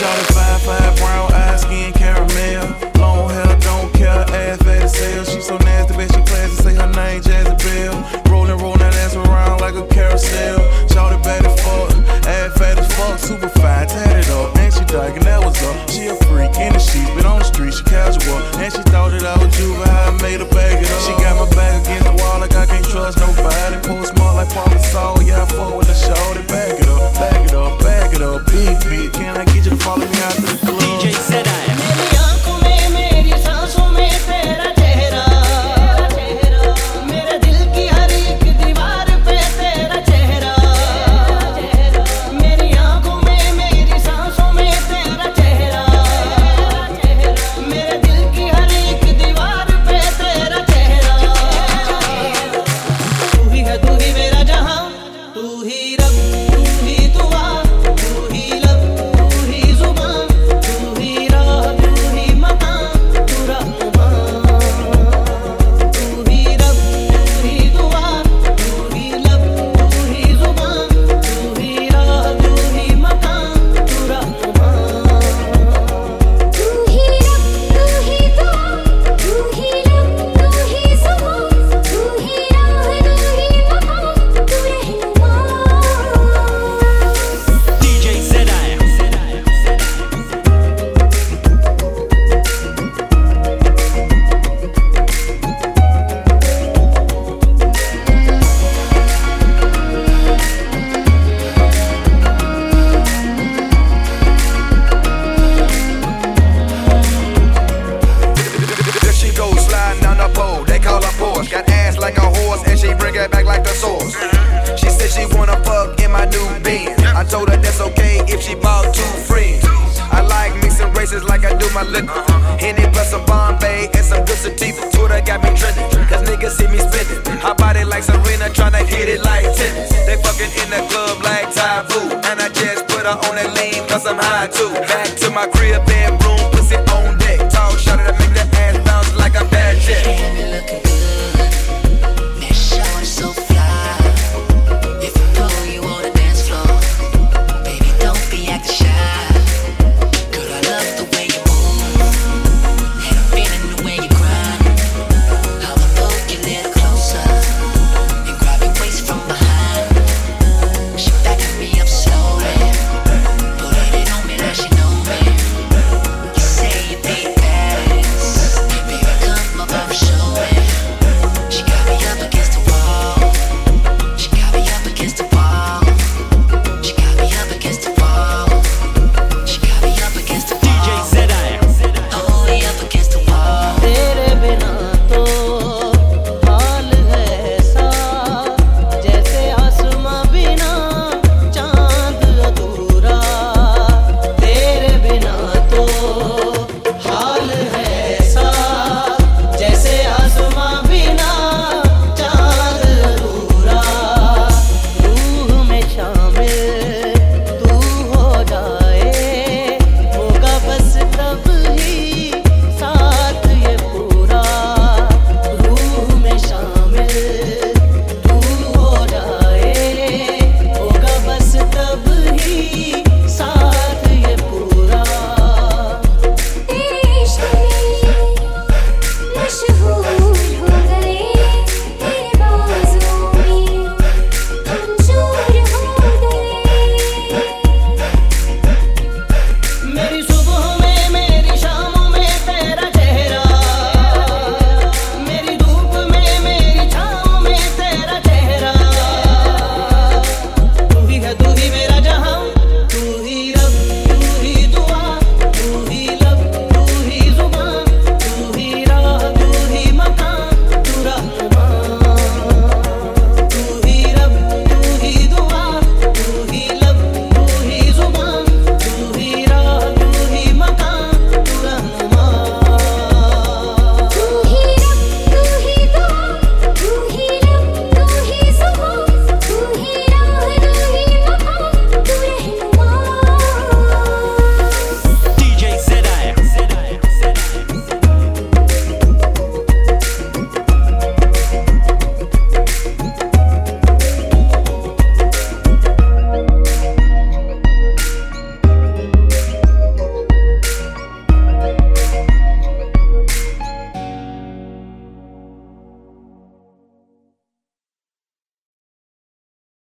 Shot is five, five, brown eyes, skin caramel. Long hair, don't care, ass fat as hell. She so nasty, bet she classy, say her name Jezebel. Rolling, rolling that ass around like a carousel. Shot it bad as fuck, ass fat as fuck, super fine, tatted up. and she dark and that was up. She a freak in the sheets, but on the street, she casual. And she thought that I was juvenile, I made her bag it up. She got my back against the wall like I can't trust nobody. Pull smart like Paul Saul, yeah, I fuck with the shorty. bag it up, bag it up, bag it up, beat, beat. Can I get you it back like the source. She said she wanna fuck in my new Benz. I told her that's okay if she bought two friends. I like mixing races like I do my liquor. Henny plus some Bombay and some good sativa. Twitter got me trending. Cause niggas see me spinning. Her body like Serena tryna hit it like tennis. They fucking in the club like taboo. And I just put her on that lean cause I'm high too. Back to my crib, bedroom, pussy on deck. Talk shot to make that ass bounce like a bad jet.